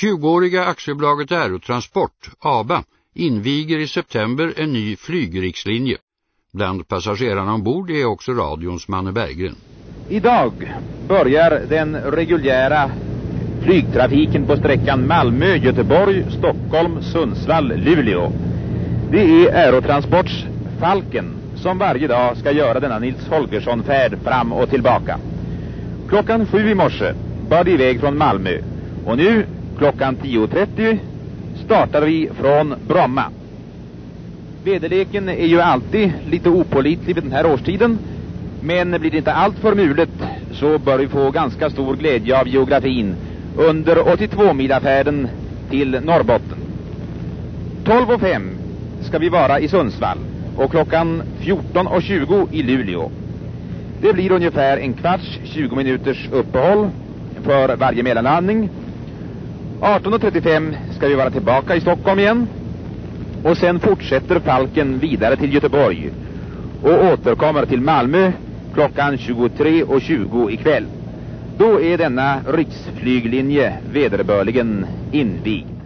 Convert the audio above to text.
20-åriga aktiebolaget Aerotransport, ABA, inviger i september en ny flygrikslinje. Bland passagerarna ombord är också radions Manne Berggren. Idag börjar den reguljära flygtrafiken på sträckan Malmö, Göteborg, Stockholm, Sundsvall, Luleå. Det är Aerotransports Falken som varje dag ska göra denna Nils Holgersson-färd fram och tillbaka. Klockan sju i morse bar det iväg från Malmö och nu klockan 10.30 startar vi från Bromma. Väderleken är ju alltid lite opålitlig vid den här årstiden men blir det inte alltför mulet så bör vi få ganska stor glädje av geografin under 82-milafärden till Norrbotten. 12.05 ska vi vara i Sundsvall och klockan 14.20 i Luleå. Det blir ungefär en kvarts 20 minuters uppehåll för varje mellanlandning. 18.35 ska vi vara tillbaka i Stockholm igen och sen fortsätter Falken vidare till Göteborg och återkommer till Malmö klockan 23.20 ikväll. Då är denna riksflyglinje vederbörligen invigd.